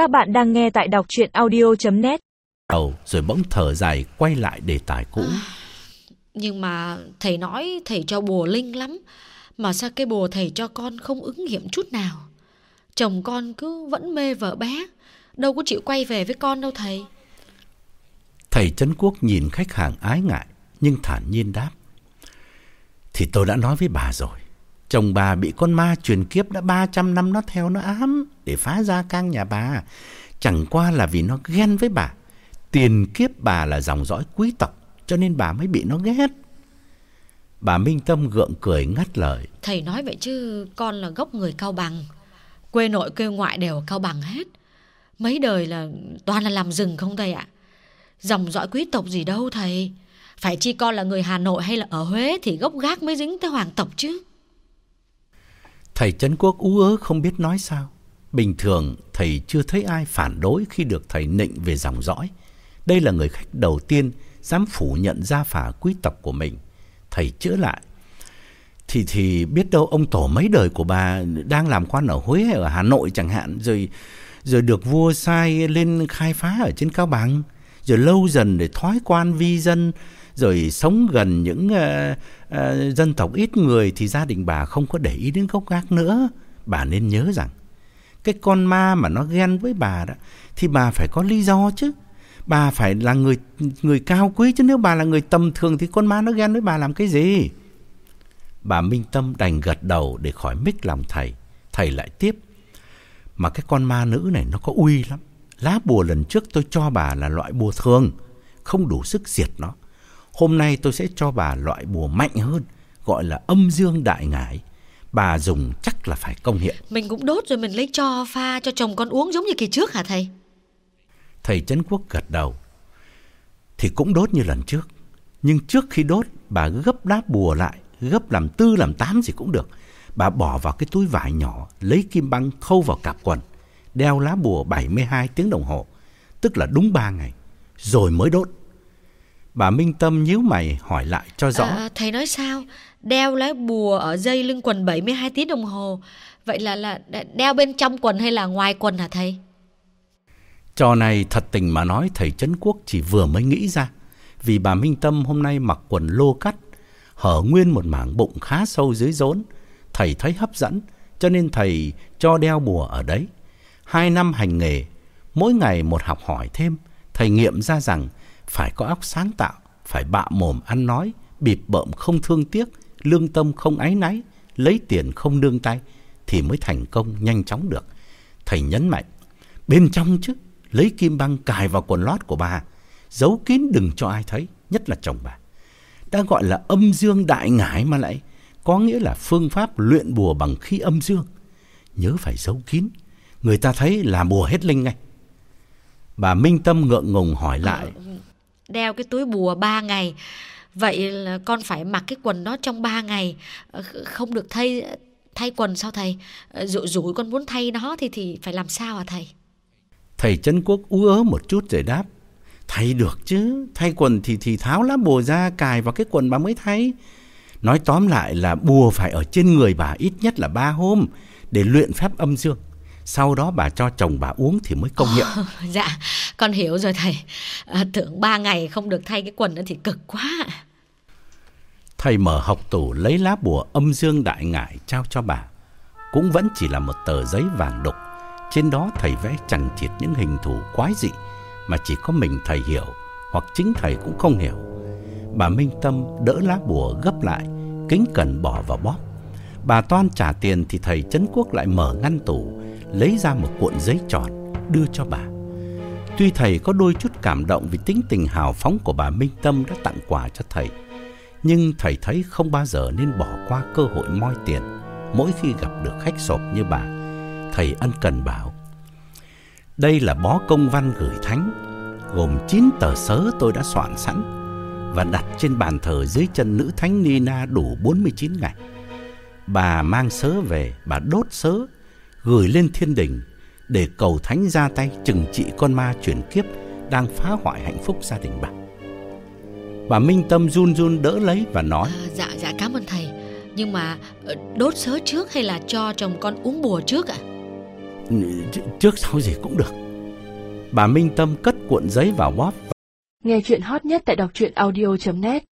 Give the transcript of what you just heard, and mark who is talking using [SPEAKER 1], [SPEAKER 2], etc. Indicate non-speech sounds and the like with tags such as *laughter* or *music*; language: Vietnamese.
[SPEAKER 1] Các bạn đang nghe tại đọc chuyện audio.net
[SPEAKER 2] đầu rồi bỗng thở dài quay lại đề tài cũ.
[SPEAKER 3] Nhưng mà thầy nói thầy cho bùa linh lắm Mà sao cái bùa thầy cho con không ứng nghiệm chút nào Chồng con cứ vẫn mê vợ bé Đâu có chịu quay về với con đâu thầy
[SPEAKER 2] Thầy Trấn Quốc nhìn khách hàng ái ngại nhưng thản nhiên đáp. Thì tôi đã nói với bà rồi. Chồng bà bị con ma truyền kiếp đã 300 năm nó theo nó ám để phá ra cang nhà bà. Chẳng qua là vì nó ghen với bà. Tiền kiếp bà là dòng dõi quý tộc, cho nên bà mới bị nó ghét. Bà Minh Tâm gượng cười ngắt lời.
[SPEAKER 3] Thầy nói vậy chứ, con là gốc người cao bằng Quê nội, quê ngoại đều ở cao bằng hết Mấy đời là toàn là làm rừng không thầy ạ Dòng dõi quý tộc gì đâu thầy Phải chi con là người Hà Nội hay là ở Huế Thì gốc gác mới dính tới hoàng tộc chứ
[SPEAKER 2] Thầy Trấn Quốc ú ớ không biết nói sao. Bình thường, thầy chưa thấy ai phản đối khi được thầy nịnh về dòng dõi. Đây là người khách đầu tiên dám phủ nhận gia phả quý tộc của mình. Thầy chữa lại. Thì thì biết đâu ông tổ mấy đời của bà đang làm quan ở Huế hay ở Hà Nội chẳng hạn. Rồi rồi được vua sai lên khai phá ở trên Cao Bằng. Rồi lâu dần để thói quan vi dân rồi sống gần những uh, uh, dân tộc ít người thì gia đình bà không có để ý đến gốc gác nữa. Bà nên nhớ rằng cái con ma mà nó ghen với bà đó thì bà phải có lý do chứ. Bà phải là người người cao quý chứ nếu bà là người tầm thường thì con ma nó ghen với bà làm cái gì? Bà Minh Tâm đành gật đầu để khỏi mích lòng thầy. Thầy lại tiếp. Mà cái con ma nữ này nó có uy lắm. Lá bùa lần trước tôi cho bà là loại bùa thường, không đủ sức diệt nó. Hôm nay tôi sẽ cho bà loại bùa mạnh hơn, gọi là âm dương đại ngải. Bà dùng chắc là phải công hiện.
[SPEAKER 3] Mình cũng đốt rồi mình lấy cho pha cho chồng con uống giống như kỳ trước hả thầy
[SPEAKER 2] Thầy Trấn Quốc gật đầu. Thì cũng đốt như lần trước. Nhưng trước khi đốt, bà gấp đáp bùa lại, gấp làm tư làm tám gì cũng được. Bà bỏ vào cái túi vải nhỏ, lấy kim băng khâu vào cặp quần, đeo lá bùa 72 tiếng đồng hồ, tức là đúng 3 ngày, rồi mới đốt. Bà Minh Tâm nhíu mày hỏi lại cho rõ.
[SPEAKER 3] à, Thầy nói sao Đeo lá bùa ở dây lưng quần 72 tiếng đồng hồ Vậy là là đeo bên trong quần hay là ngoài quần hả thầy
[SPEAKER 2] Trò này thật tình mà nói thầy Trấn Quốc chỉ vừa mới nghĩ ra. Vì bà Minh Tâm hôm nay mặc quần lô cắt, hở nguyên một mảng bụng khá sâu dưới rốn. Thầy thấy hấp dẫn, cho nên thầy cho đeo bùa ở đấy. Hai năm hành nghề, mỗi ngày một học hỏi thêm, thầy nghiệm ra rằng phải có óc sáng tạo, phải bạo mồm ăn nói, bịp bợm không thương tiếc, lương tâm không áy náy, lấy tiền không nương tay, thì mới thành công nhanh chóng được. Thầy nhấn mạnh, bên trong chứ, lấy kim băng cài vào quần lót của bà, giấu kín đừng cho ai thấy, nhất là chồng bà. Đã gọi là âm dương đại ngải mà lại, có nghĩa là phương pháp luyện bùa bằng khí âm dương. Nhớ phải giấu kín, người ta thấy là bùa hết linh ngay. Bà Minh Tâm ngượng ngùng hỏi lại,
[SPEAKER 3] Đeo cái túi bùa 3 ngày Vậy là con phải mặc cái quần đó trong 3 ngày Ờ, Không được thay thay quần sao thầy Ờ, Dụ dụ con muốn thay nó thì thì phải làm sao hả thầy
[SPEAKER 2] Thầy Trấn Quốc ú ớ một chút rồi đáp. Thay được chứ, thay quần thì thì tháo lá bùa ra cài vào cái quần bà mới thay. Nói tóm lại là bùa phải ở trên người bà ít nhất là ba hôm để luyện phép âm dương. Sau đó bà cho chồng bà uống thì mới công hiệu. *laughs*
[SPEAKER 3] Dạ con hiểu rồi thầy à, Tưởng 3 ngày không được thay cái quần đó thì cực quá
[SPEAKER 2] Thầy mở học tủ lấy lá bùa âm dương đại ngải trao cho bà. Cũng vẫn chỉ là một tờ giấy vàng đục. Trên đó thầy vẽ chẳng chịt những hình thù quái dị mà chỉ có mình thầy hiểu hoặc chính thầy cũng không hiểu. Bà Minh Tâm đỡ lá bùa gấp lại, kính cẩn bỏ vào bóp. Bà Toan trả tiền thì thầy Trấn Quốc lại mở ngăn tủ, lấy ra một cuộn giấy tròn, đưa cho bà. Tuy thầy có đôi chút cảm động vì tính tình hào phóng của bà Minh Tâm đã tặng quà cho thầy, nhưng thầy thấy không bao giờ nên bỏ qua cơ hội moi tiền mỗi khi gặp được khách sộp như bà. Thầy ân cần bảo, đây là bó công văn gửi thánh, gồm 9 tờ sớ tôi đã soạn sẵn và đặt trên bàn thờ dưới chân nữ thánh Nina đủ 49 ngày. Bà mang sớ về, bà đốt sớ, gửi lên thiên đình để cầu thánh ra tay trừng trị con ma chuyển kiếp đang phá hoại hạnh phúc gia đình bà. Bà Minh Tâm run run đỡ lấy và nói
[SPEAKER 3] à, Dạ dạ cảm ơn thầy. Nhưng mà ờ, đốt sớ trước hay là cho chồng con uống bùa trước ạ?
[SPEAKER 2] "Ch- trước sau gì cũng được, Bà Minh Tâm cất cuộn giấy vào bóp
[SPEAKER 4] Nghe chuyện hot nhất tại đọc truyện audio.net